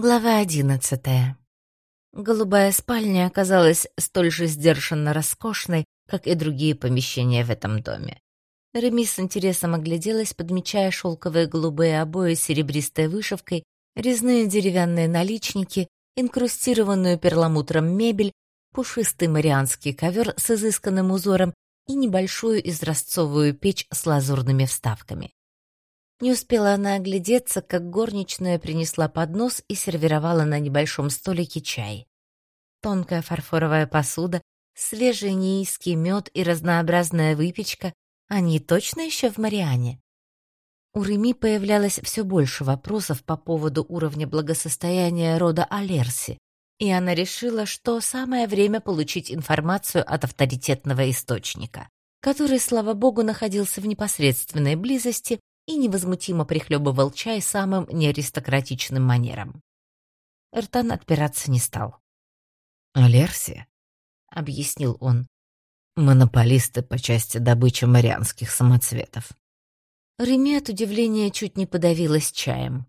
Глава одиннадцатая. Голубая спальня оказалась столь же сдержанно роскошной, как и другие помещения в этом доме. Реми с интересом огляделась, подмечая шелковые голубые обои с серебристой вышивкой, резные деревянные наличники, инкрустированную перламутром мебель, пушистый марианский ковер с изысканным узором и небольшую изразцовую печь с лазурными вставками. Не успела она оглядеться, как горничная принесла поднос и сервировала на небольшом столике чай. Тонкая фарфоровая посуда, свежий неиский мед и разнообразная выпечка, они точно еще в Мариане? У Реми появлялось все больше вопросов по поводу уровня благосостояния рода Алерси, и она решила, что самое время получить информацию от авторитетного источника, который, слава богу, находился в непосредственной близости и невозмутимо прихлебывал чай самым неаристократичным манером. Эртан отпираться не стал. «Алерси», — объяснил он, — «монополисты по части добычи марианских самоцветов». Реми от удивления чуть не подавилась чаем.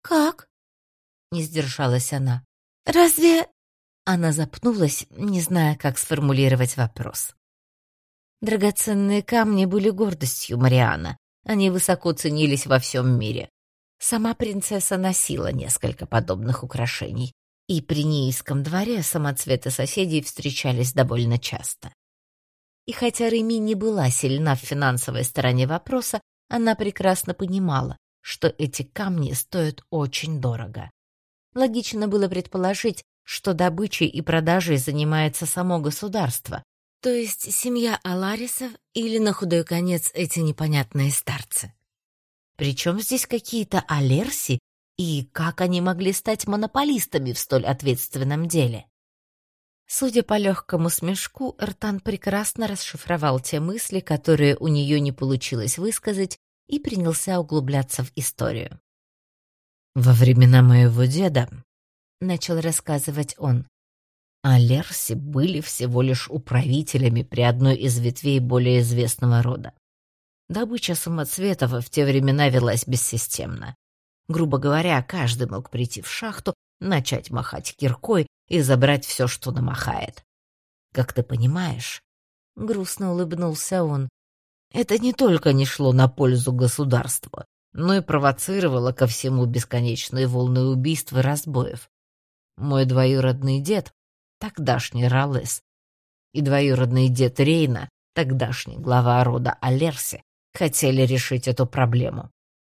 «Как?» — не сдержалась она. «Разве...» Она запнулась, не зная, как сформулировать вопрос. Драгоценные камни были гордостью Мариана, они высоко ценились во всем мире. Сама принцесса носила несколько подобных украшений, и при Нейском дворе самоцветы соседей встречались довольно часто. И хотя Реми не была сильна в финансовой стороне вопроса, она прекрасно понимала, что эти камни стоят очень дорого. Логично было предположить, что добычей и продажей занимается само государство, то есть семья Аларисов или, на худой конец, эти непонятные старцы. Причем здесь какие-то алерси, и как они могли стать монополистами в столь ответственном деле? Судя по легкому смешку, Эртан прекрасно расшифровал те мысли, которые у нее не получилось высказать, и принялся углубляться в историю. «Во времена моего деда», — начал рассказывать он, а Лерси были всего лишь управителями при одной из ветвей более известного рода. Добыча самоцветов в те времена велась бессистемно. Грубо говоря, каждый мог прийти в шахту, начать махать киркой и забрать все, что намахает. Как ты понимаешь, грустно улыбнулся он, это не только не шло на пользу государству, но и провоцировало ко всему бесконечные волны убийств и разбоев. Мой двоюродный дед тогдашний Ралес, и двоюродный дед Рейна, тогдашний глава рода Алерси, хотели решить эту проблему.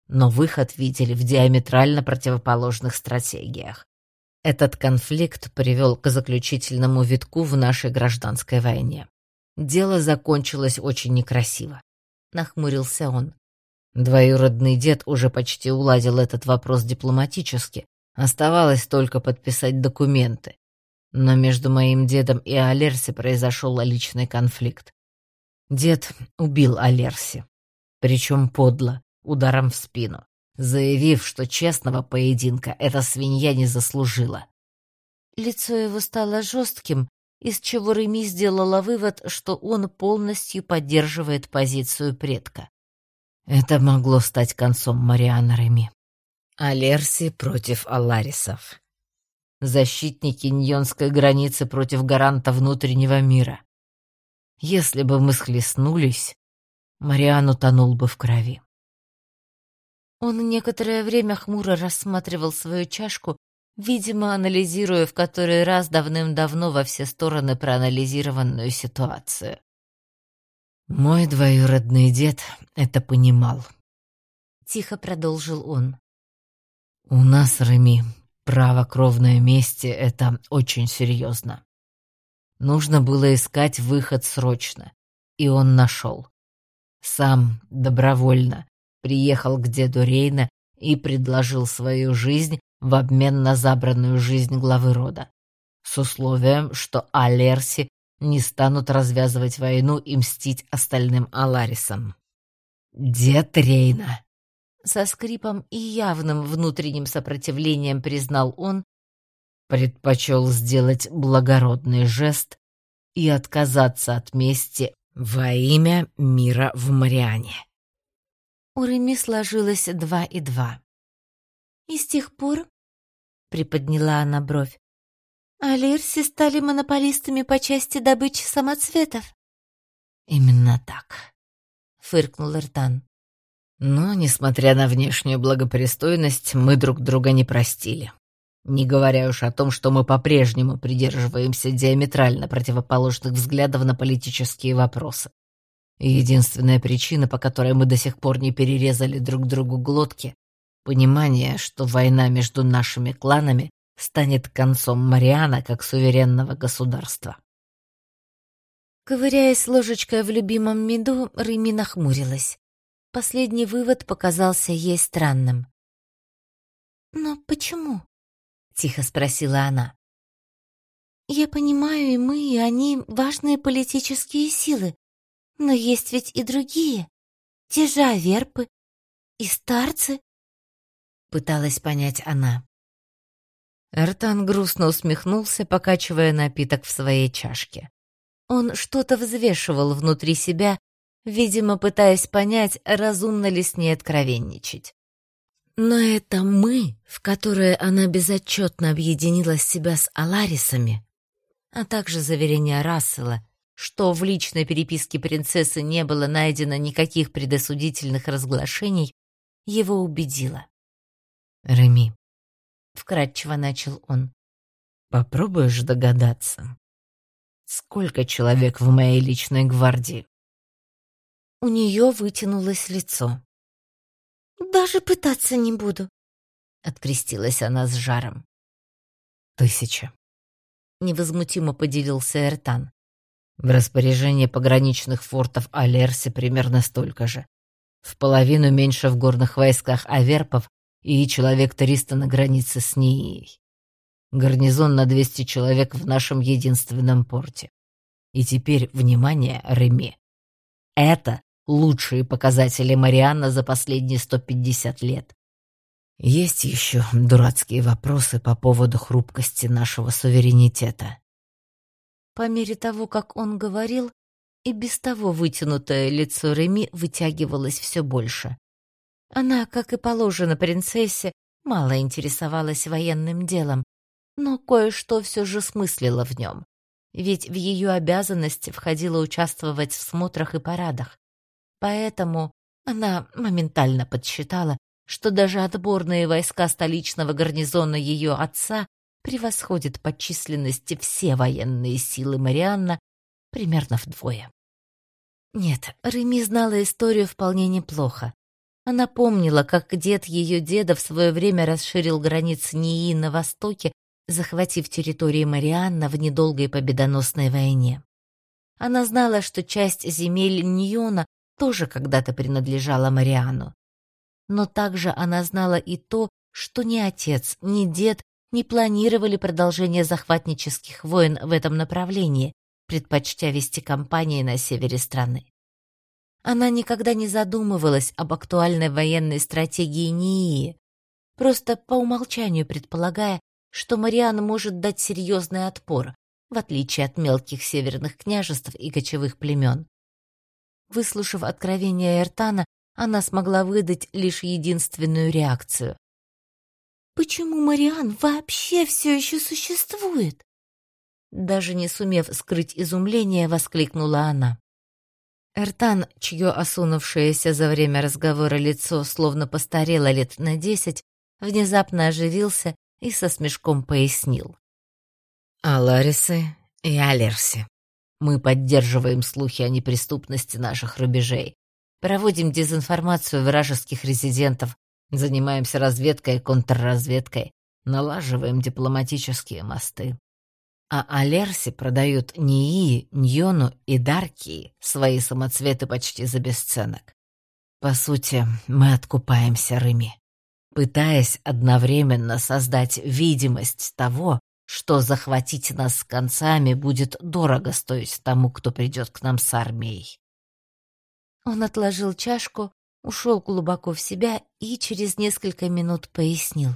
Но выход видели в диаметрально противоположных стратегиях. Этот конфликт привел к заключительному витку в нашей гражданской войне. Дело закончилось очень некрасиво. Нахмурился он. Двоюродный дед уже почти уладил этот вопрос дипломатически. Оставалось только подписать документы. Но между моим дедом и Алерси произошел личный конфликт. Дед убил Алерси, причем подло, ударом в спину, заявив, что честного поединка эта свинья не заслужила. Лицо его стало жестким, из чего Реми сделала вывод, что он полностью поддерживает позицию предка. Это могло стать концом Мариана Реми. Алерси против Аларисов защитники Ньонской границы против гаранта внутреннего мира. Если бы мы схлестнулись, Мариан утонул бы в крови. Он некоторое время хмуро рассматривал свою чашку, видимо, анализируя в который раз давным-давно во все стороны проанализированную ситуацию. «Мой двоюродный дед это понимал», — тихо продолжил он. «У нас, Реми, Право кровной мести — это очень серьезно. Нужно было искать выход срочно, и он нашел. Сам, добровольно, приехал к деду Рейна и предложил свою жизнь в обмен на забранную жизнь главы рода, с условием, что Алерси не станут развязывать войну и мстить остальным Аларисам. «Дед Рейна!» Со скрипом и явным внутренним сопротивлением признал он, предпочел сделать благородный жест и отказаться от мести во имя мира в Мариане. У Реми сложилось два и два. И с тех пор, приподняла она бровь. А Лирси стали монополистами по части добычи самоцветов. Именно так, фыркнул Эртан. Но, несмотря на внешнюю благопристойность, мы друг друга не простили. Не говоря уж о том, что мы по-прежнему придерживаемся диаметрально противоположных взглядов на политические вопросы. Единственная причина, по которой мы до сих пор не перерезали друг другу глотки, понимание, что война между нашими кланами станет концом Мариана как суверенного государства. Ковыряясь ложечкой в любимом меду, Рыми нахмурилась. Последний вывод показался ей странным. «Но почему?» — тихо спросила она. «Я понимаю, и мы, и они — важные политические силы. Но есть ведь и другие. Те же аверпы и старцы. Пыталась понять она. Эртан грустно усмехнулся, покачивая напиток в своей чашке. Он что-то взвешивал внутри себя, видимо, пытаясь понять, разумно ли с ней откровенничать. Но это «мы», в которое она безотчетно объединила себя с Аларисами, а также заверение Рассела, что в личной переписке принцессы не было найдено никаких предосудительных разглашений, его убедило. «Реми», — вкратчиво начал он, — «попробуешь догадаться, сколько человек в моей личной гвардии?» У нее вытянулось лицо. «Даже пытаться не буду», — открестилась она с жаром. «Тысяча», — невозмутимо поделился Эртан. В распоряжении пограничных фортов Алерси примерно столько же. В половину меньше в горных войсках Аверпов и человек 300 на границе с Нией. Гарнизон на 200 человек в нашем единственном порте. И теперь, внимание, Реми. Это лучшие показатели Марианна за последние 150 лет. Есть еще дурацкие вопросы по поводу хрупкости нашего суверенитета. По мере того, как он говорил, и без того вытянутое лицо Реми вытягивалось все больше. Она, как и положено принцессе, мало интересовалась военным делом, но кое-что все же смыслила в нем. Ведь в ее обязанности входило участвовать в смотрах и парадах. Поэтому она моментально подсчитала, что даже отборные войска столичного гарнизона ее отца превосходит по численности все военные силы Марианна примерно вдвое. Нет, Реми знала историю вполне неплохо. Она помнила, как дед ее деда в свое время расширил границы Нии на востоке, захватив территории Марианна в недолгой победоносной войне. Она знала, что часть земель Ньона тоже когда-то принадлежала Мариану. Но также она знала и то, что ни отец, ни дед не планировали продолжение захватнических войн в этом направлении, предпочтя вести кампании на севере страны. Она никогда не задумывалась об актуальной военной стратегии НИИ, просто по умолчанию предполагая, что Мариан может дать серьезный отпор, в отличие от мелких северных княжеств и кочевых племен. Выслушав откровение Эртана, она смогла выдать лишь единственную реакцию. Почему Мариан вообще все еще существует? Даже не сумев скрыть изумление, воскликнула она. Эртан, чье осунувшееся за время разговора лицо словно постарело лет на десять, внезапно оживился и со смешком пояснил. «А Ларисы и Алерси. Мы поддерживаем слухи о неприступности наших рубежей, проводим дезинформацию вражеских резидентов Занимаемся разведкой и контрразведкой, налаживаем дипломатические мосты. А Алерси продают НИИ, Ньону и Даркии свои самоцветы почти за бесценок. По сути, мы откупаемся Рыми, пытаясь одновременно создать видимость того, что захватить нас с концами будет дорого стоить тому, кто придет к нам с армией. Он отложил чашку, ушел глубоко в себя и через несколько минут пояснил.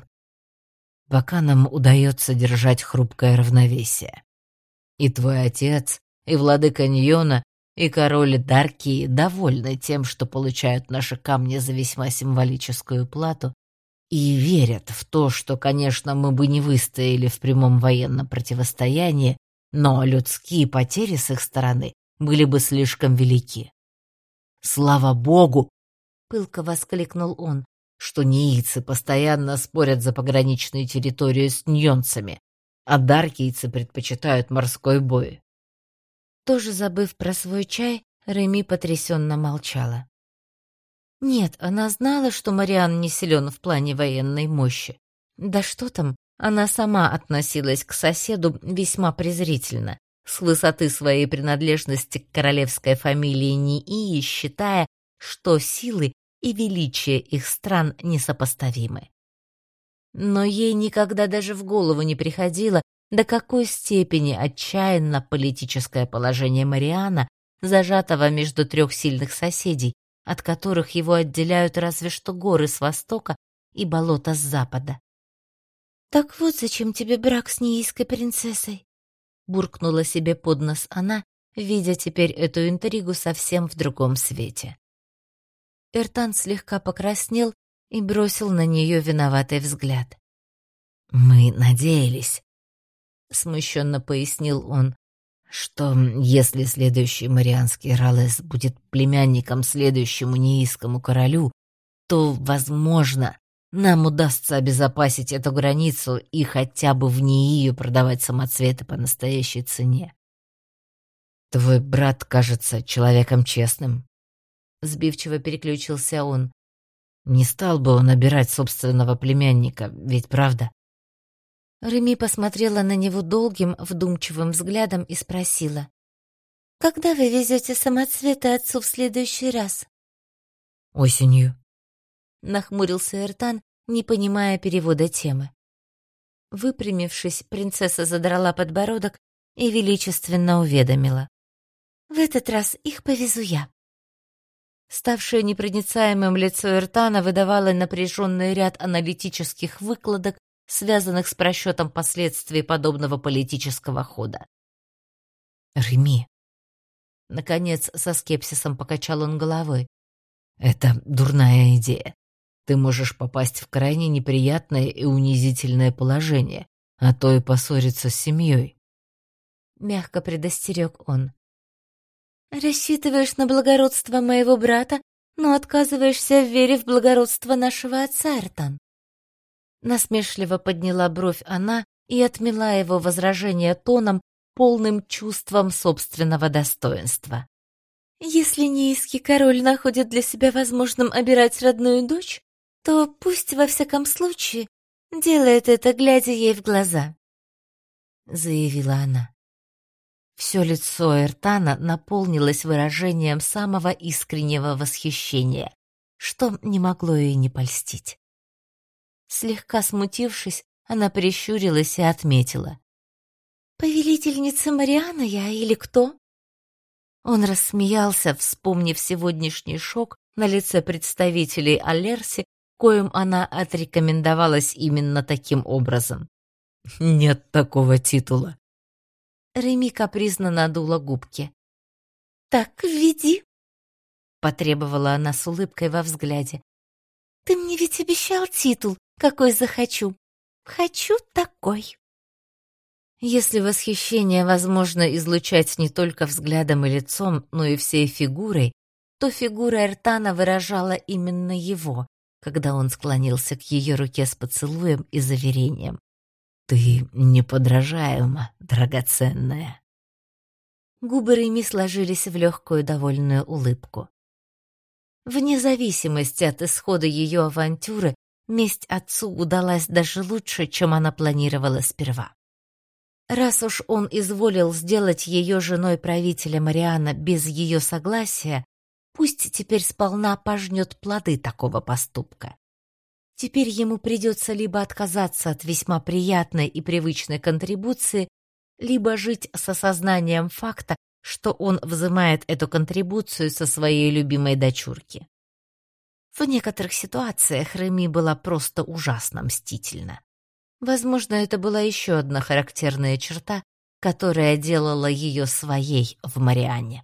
«Пока нам удается держать хрупкое равновесие. И твой отец, и владыка Ньона, и король Дарки довольны тем, что получают наши камни за весьма символическую плату, и верят в то, что, конечно, мы бы не выстояли в прямом военном противостоянии, но людские потери с их стороны были бы слишком велики. Слава богу, пылко воскликнул он, что неицы постоянно спорят за пограничную территорию с ньонцами, а даркийцы предпочитают морской бой. Тоже забыв про свой чай, Реми потрясенно молчала. Нет, она знала, что Мариан не силен в плане военной мощи. Да что там, она сама относилась к соседу весьма презрительно, с высоты своей принадлежности к королевской фамилии Нии, считая, что силы и величие их стран несопоставимы. Но ей никогда даже в голову не приходило, до какой степени отчаянно политическое положение Мариана, зажатого между трех сильных соседей, от которых его отделяют разве что горы с востока и болота с запада. «Так вот зачем тебе брак с неийской принцессой?» буркнула себе под нос она, видя теперь эту интригу совсем в другом свете. Эртан слегка покраснел и бросил на нее виноватый взгляд. «Мы надеялись», — смущенно пояснил он, что если следующий марианский Ралес будет племянником следующему неискому королю, то, возможно, нам удастся обезопасить эту границу и хотя бы в нее продавать самоцветы по настоящей цене. Твой брат кажется человеком честным. Сбивчиво переключился он. Не стал бы он набирать собственного племянника, ведь правда? Реми посмотрела на него долгим, вдумчивым взглядом и спросила. «Когда вы везете самоцветы отцу в следующий раз?» «Осенью», — нахмурился Эртан, не понимая перевода темы. Выпрямившись, принцесса задрала подбородок и величественно уведомила. «В этот раз их повезу я». Ставшее непроницаемым лицо Эртана выдавало напряженный ряд аналитических выкладок связанных с просчетом последствий подобного политического хода. «Реми!» Наконец, со скепсисом покачал он головой. «Это дурная идея. Ты можешь попасть в крайне неприятное и унизительное положение, а то и поссориться с семьей». Мягко предостерег он. «Рассчитываешь на благородство моего брата, но отказываешься в вере в благородство нашего отца, Эртан. Насмешливо подняла бровь она и отмела его возражение тоном, полным чувством собственного достоинства. «Если неиский король находит для себя возможным обирать родную дочь, то пусть во всяком случае делает это, глядя ей в глаза», — заявила она. Все лицо Эртана наполнилось выражением самого искреннего восхищения, что не могло ей не польстить. Слегка смутившись, она прищурилась и отметила. «Повелительница Мариана я или кто?» Он рассмеялся, вспомнив сегодняшний шок на лице представителей Алерси, коим она отрекомендовалась именно таким образом. «Нет такого титула». Реми капризно надула губки. «Так введи», — потребовала она с улыбкой во взгляде. «Ты мне ведь обещал титул, какой захочу. Хочу такой. Если восхищение возможно излучать не только взглядом и лицом, но и всей фигурой, то фигура Эртана выражала именно его, когда он склонился к ее руке с поцелуем и заверением. «Ты неподражаема, драгоценная». Губы Реми сложились в легкую довольную улыбку. Вне зависимости от исхода ее авантюры, Месть отцу удалась даже лучше, чем она планировала сперва. Раз уж он изволил сделать ее женой правителя Мариана без ее согласия, пусть теперь сполна пожнет плоды такого поступка. Теперь ему придется либо отказаться от весьма приятной и привычной контрибуции, либо жить с осознанием факта, что он взимает эту контрибуцию со своей любимой дочурки. В некоторых ситуациях Реми была просто ужасно мстительна. Возможно, это была еще одна характерная черта, которая делала ее своей в Марианне.